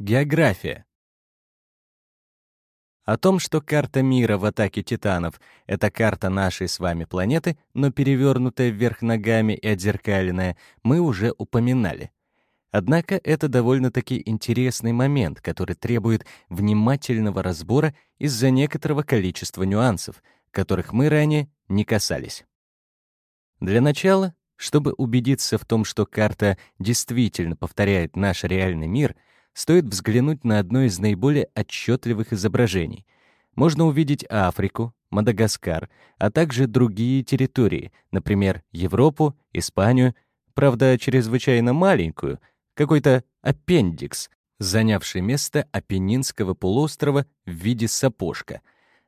География. О том, что карта мира в атаке титанов — это карта нашей с вами планеты, но перевернутая вверх ногами и отзеркаленная, мы уже упоминали. Однако это довольно-таки интересный момент, который требует внимательного разбора из-за некоторого количества нюансов, которых мы ранее не касались. Для начала, чтобы убедиться в том, что карта действительно повторяет наш реальный мир, стоит взглянуть на одно из наиболее отчетливых изображений. Можно увидеть Африку, Мадагаскар, а также другие территории, например, Европу, Испанию, правда, чрезвычайно маленькую, какой-то аппендикс, занявший место Апеннинского полуострова в виде сапожка.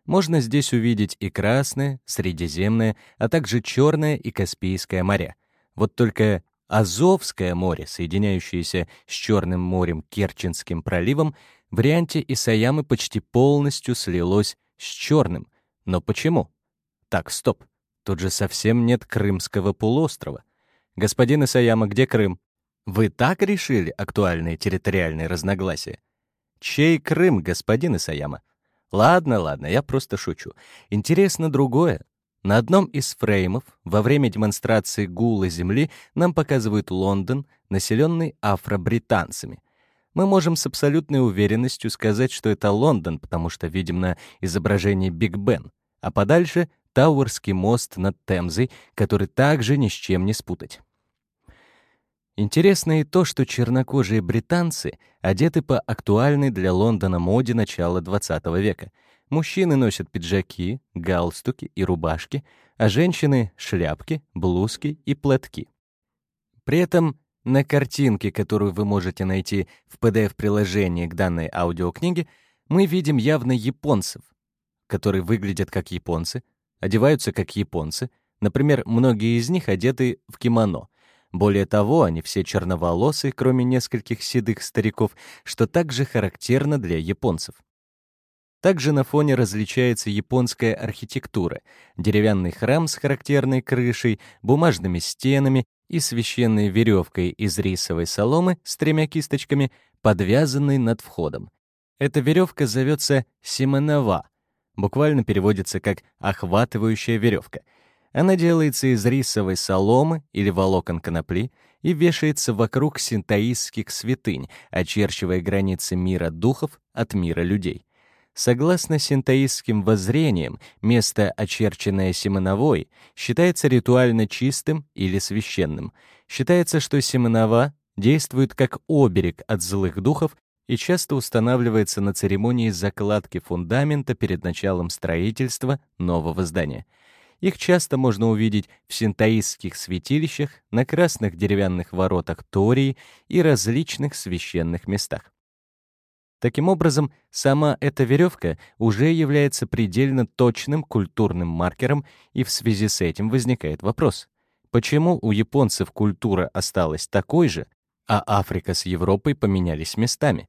Можно здесь увидеть и Красное, Средиземное, а также Черное и Каспийское моря. Вот только Азовское море, соединяющееся с Черным морем Керченским проливом, в варианте Исаямы почти полностью слилось с Черным. Но почему? Так, стоп. Тут же совсем нет Крымского полуострова. Господин Исаяма, где Крым? Вы так решили актуальные территориальные разногласия? Чей Крым, господин Исаяма? Ладно, ладно, я просто шучу. Интересно другое. На одном из фреймов во время демонстрации гула Земли нам показывают Лондон, населенный афро-британцами. Мы можем с абсолютной уверенностью сказать, что это Лондон, потому что видим на изображении Биг Бен, а подальше — Тауэрский мост над Темзой, который также ни с чем не спутать. Интересно и то, что чернокожие британцы одеты по актуальной для Лондона моде начала XX века — Мужчины носят пиджаки, галстуки и рубашки, а женщины — шляпки, блузки и платки. При этом на картинке, которую вы можете найти в PDF-приложении к данной аудиокниге, мы видим явно японцев, которые выглядят как японцы, одеваются как японцы. Например, многие из них одеты в кимоно. Более того, они все черноволосые, кроме нескольких седых стариков, что также характерно для японцев. Также на фоне различается японская архитектура, деревянный храм с характерной крышей, бумажными стенами и священной веревкой из рисовой соломы с тремя кисточками, подвязанной над входом. Эта веревка зовется симонова, буквально переводится как «охватывающая веревка». Она делается из рисовой соломы или волокон конопли и вешается вокруг синтаистских святынь, очерчивая границы мира духов от мира людей. Согласно синтоистским воззрениям, место, очерченное Симоновой, считается ритуально чистым или священным. Считается, что Симонова действует как оберег от злых духов и часто устанавливается на церемонии закладки фундамента перед началом строительства нового здания. Их часто можно увидеть в синтоистских святилищах, на красных деревянных воротах Тории и различных священных местах. Таким образом, сама эта веревка уже является предельно точным культурным маркером, и в связи с этим возникает вопрос. Почему у японцев культура осталась такой же, а Африка с Европой поменялись местами?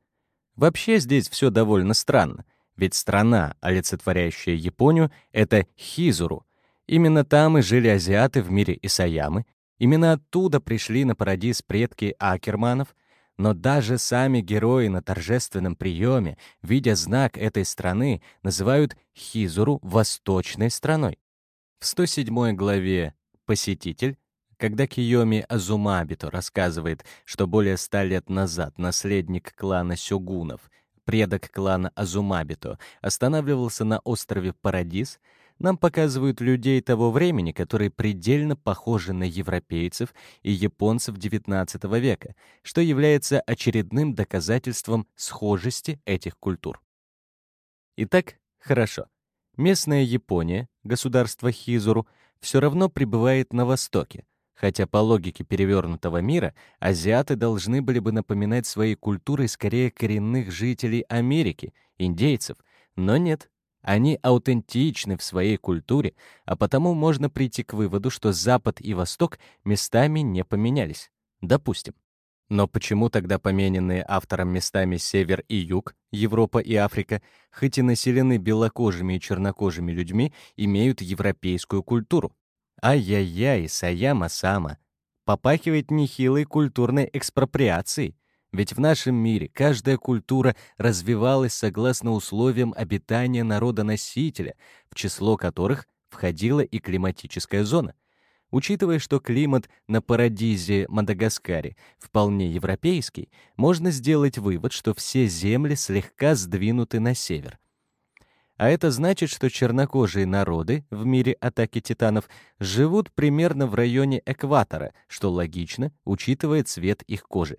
Вообще здесь все довольно странно, ведь страна, олицетворяющая Японию, — это Хизуру. Именно там и жили азиаты в мире Исаямы, именно оттуда пришли на парадиз предки Акерманов — но даже сами герои на торжественном приеме, видя знак этой страны, называют Хизуру восточной страной. В 107 главе «Посетитель» когда Киоми Азумабито рассказывает, что более ста лет назад наследник клана Сёгунов, предок клана Азумабито, останавливался на острове Парадис, нам показывают людей того времени, которые предельно похожи на европейцев и японцев XIX века, что является очередным доказательством схожести этих культур. Итак, хорошо. Местная Япония, государство Хизуру, все равно пребывает на Востоке, хотя по логике перевернутого мира азиаты должны были бы напоминать своей культурой скорее коренных жителей Америки, индейцев, но нет, они аутентичны в своей культуре, а потому можно прийти к выводу, что Запад и Восток местами не поменялись. Допустим. Но почему тогда помененные автором местами Север и Юг, Европа и Африка, хоть и населены белокожими и чернокожими людьми, имеют европейскую культуру? Ай-яй-яй, Саяма-сама. Попахивает нехилой культурной экспроприацией. Ведь в нашем мире каждая культура развивалась согласно условиям обитания народа-носителя, в число которых входила и климатическая зона. Учитывая, что климат на Парадизе, Мадагаскаре вполне европейский, можно сделать вывод, что все земли слегка сдвинуты на север. А это значит, что чернокожие народы в мире атаки титанов живут примерно в районе экватора, что логично, учитывая цвет их кожи.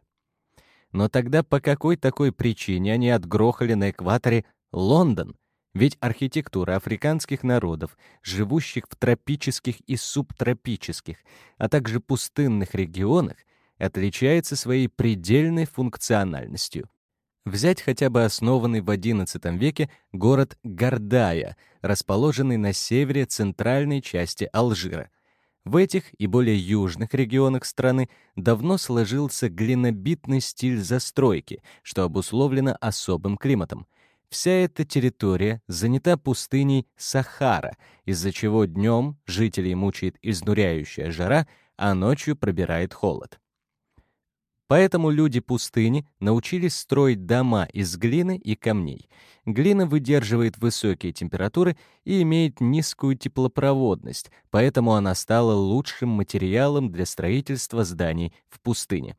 Но тогда по какой такой причине они отгрохали на экваторе Лондон, ведь архитектура африканских народов, живущих в тропических и субтропических, а также пустынных регионах, отличается своей предельной функциональностью. Взять хотя бы основанный в XI веке город Гордая, расположенный на севере центральной части Алжира. В этих и более южных регионах страны давно сложился глинобитный стиль застройки, что обусловлено особым климатом. Вся эта территория занята пустыней Сахара, из-за чего днем жителей мучает изнуряющая жара, а ночью пробирает холод. Поэтому люди пустыни научились строить дома из глины и камней. Глина выдерживает высокие температуры и имеет низкую теплопроводность, поэтому она стала лучшим материалом для строительства зданий в пустыне.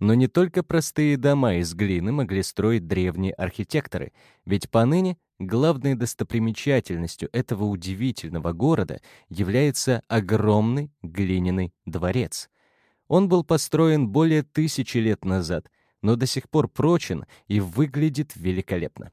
Но не только простые дома из глины могли строить древние архитекторы, ведь поныне главной достопримечательностью этого удивительного города является огромный глиняный дворец. Он был построен более тысячи лет назад, но до сих пор прочен и выглядит великолепно.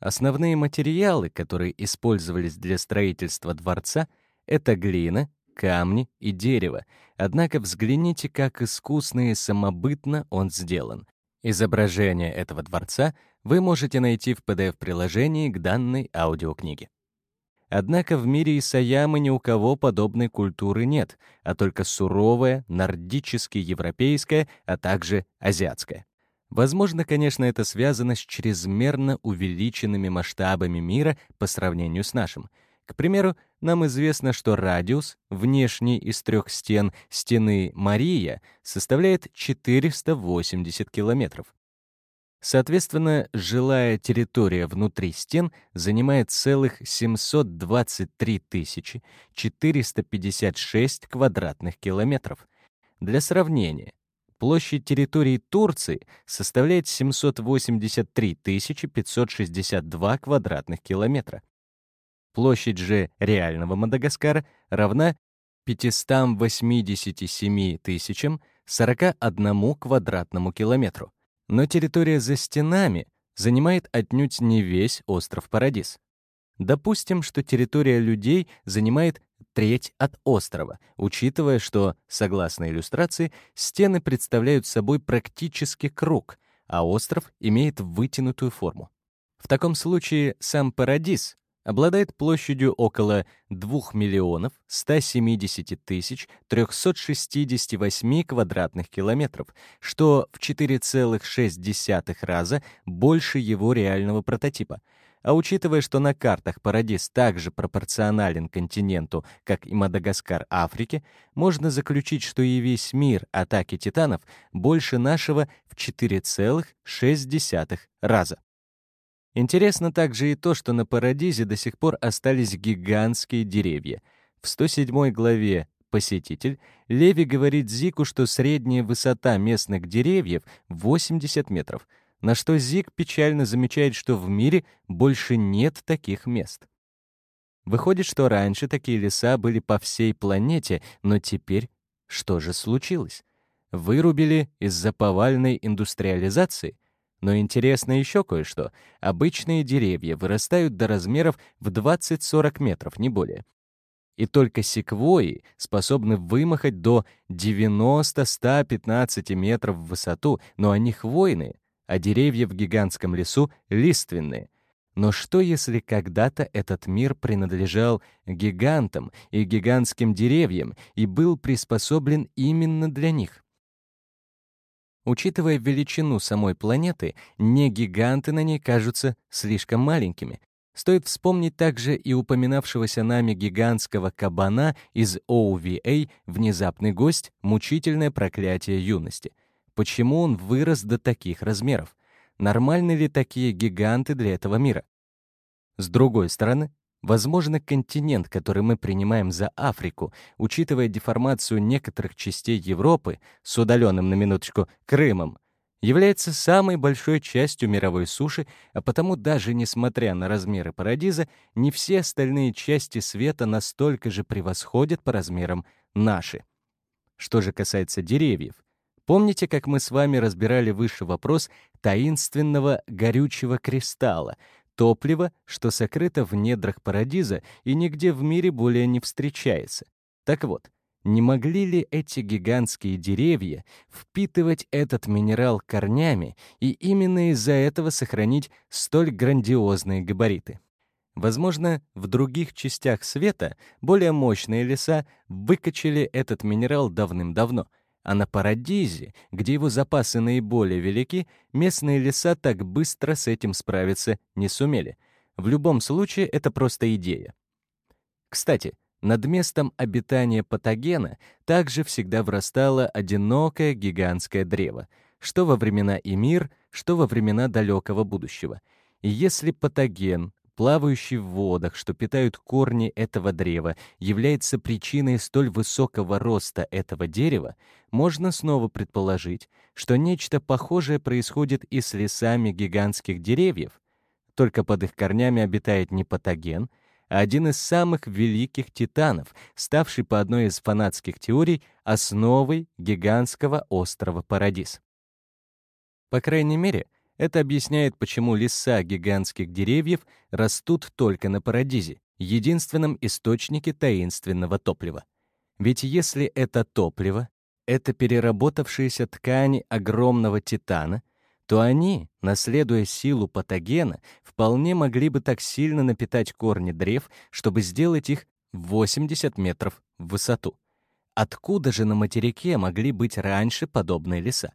Основные материалы, которые использовались для строительства дворца, это глина, камни и дерево. Однако взгляните, как искусно и самобытно он сделан. Изображение этого дворца вы можете найти в PDF-приложении к данной аудиокниге. Однако в мире Исаямы ни у кого подобной культуры нет, а только суровая, нордически европейская, а также азиатская. Возможно, конечно, это связано с чрезмерно увеличенными масштабами мира по сравнению с нашим — к примеру, нам известно, что радиус, внешний из трех стен стены Мария, составляет 480 километров. Соответственно, жилая территория внутри стен занимает целых 723 456 квадратных километров. Для сравнения, площадь территории Турции составляет 783 562 квадратных километра. Площадь же реального Мадагаскара равна 587 тысячам 41 квадратному километру. Но территория за стенами занимает отнюдь не весь остров Парадис. Допустим, что территория людей занимает треть от острова, учитывая, что, согласно иллюстрации, стены представляют собой практически круг, а остров имеет вытянутую форму. В таком случае сам Парадис обладает площадью около 2 миллионов 170 тысяч 368 квадратных километров, что в 4,6 раза больше его реального прототипа. А учитывая, что на картах Парадис также пропорционален континенту, как и Мадагаскар Африке, можно заключить, что и весь мир атаки титанов больше нашего в 4,6 раза. Интересно также и то, что на Парадизе до сих пор остались гигантские деревья. В 107 главе «Посетитель» Леви говорит Зику, что средняя высота местных деревьев — 80 метров, на что Зик печально замечает, что в мире больше нет таких мест. Выходит, что раньше такие леса были по всей планете, но теперь что же случилось? Вырубили из-за повальной индустриализации — но интересно еще кое-что. Обычные деревья вырастают до размеров в 20-40 метров, не более. И только секвои способны вымахать до 90-115 метров в высоту, но они хвойные, а деревья в гигантском лесу — лиственные. Но что, если когда-то этот мир принадлежал гигантам и гигантским деревьям и был приспособлен именно для них? Учитывая величину самой планеты, не гиганты на ней кажутся слишком маленькими. Стоит вспомнить также и упоминавшегося нами гигантского кабана из OVA «Внезапный гость. Мучительное проклятие юности». Почему он вырос до таких размеров? Нормальны ли такие гиганты для этого мира? С другой стороны, возможно, континент, который мы принимаем за Африку, учитывая деформацию некоторых частей Европы с удаленным на минуточку Крымом, является самой большой частью мировой суши, а потому даже несмотря на размеры Парадиза, не все остальные части света настолько же превосходят по размерам наши. Что же касается деревьев, помните, как мы с вами разбирали выше вопрос таинственного горючего кристалла, топлива, что сокрыто в недрах Парадиза и нигде в мире более не встречается? Так вот, не могли ли эти гигантские деревья впитывать этот минерал корнями и именно из-за этого сохранить столь грандиозные габариты? Возможно, в других частях света более мощные леса выкачали этот минерал давным-давно, а на Парадизе, где его запасы наиболее велики, местные леса так быстро с этим справиться не сумели. В любом случае, это просто идея. Кстати, над местом обитания патогена также всегда врастало одинокое гигантское древо, что во времена Эмир, что во времена далекого будущего. И если патоген, плавающий в водах, что питают корни этого древа, является причиной столь высокого роста этого дерева, можно снова предположить, что нечто похожее происходит и с лесами гигантских деревьев, только под их корнями обитает не патоген, один из самых великих титанов, ставший по одной из фанатских теорий основой гигантского острова Парадис. По крайней мере, это объясняет, почему леса гигантских деревьев растут только на Парадизе, единственном источнике таинственного топлива. Ведь если это топливо, это переработавшиеся ткани огромного титана, то они, наследуя силу патогена, вполне могли бы так сильно напитать корни древ, чтобы сделать их 80 метров в высоту. Откуда же на материке могли быть раньше подобные леса?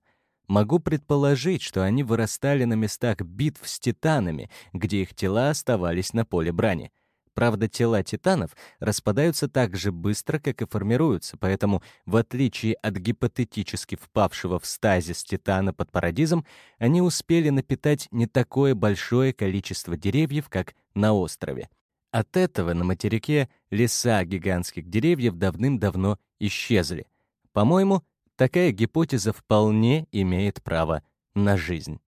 Могу предположить, что они вырастали на местах битв с титанами, где их тела оставались на поле брани — Правда, тела титанов распадаются так же быстро, как и формируются, поэтому, в отличие от гипотетически впавшего в стазис титана под парадизом, они успели напитать не такое большое количество деревьев, как на острове. От этого на материке леса гигантских деревьев давным-давно исчезли. По-моему, такая гипотеза вполне имеет право на жизнь.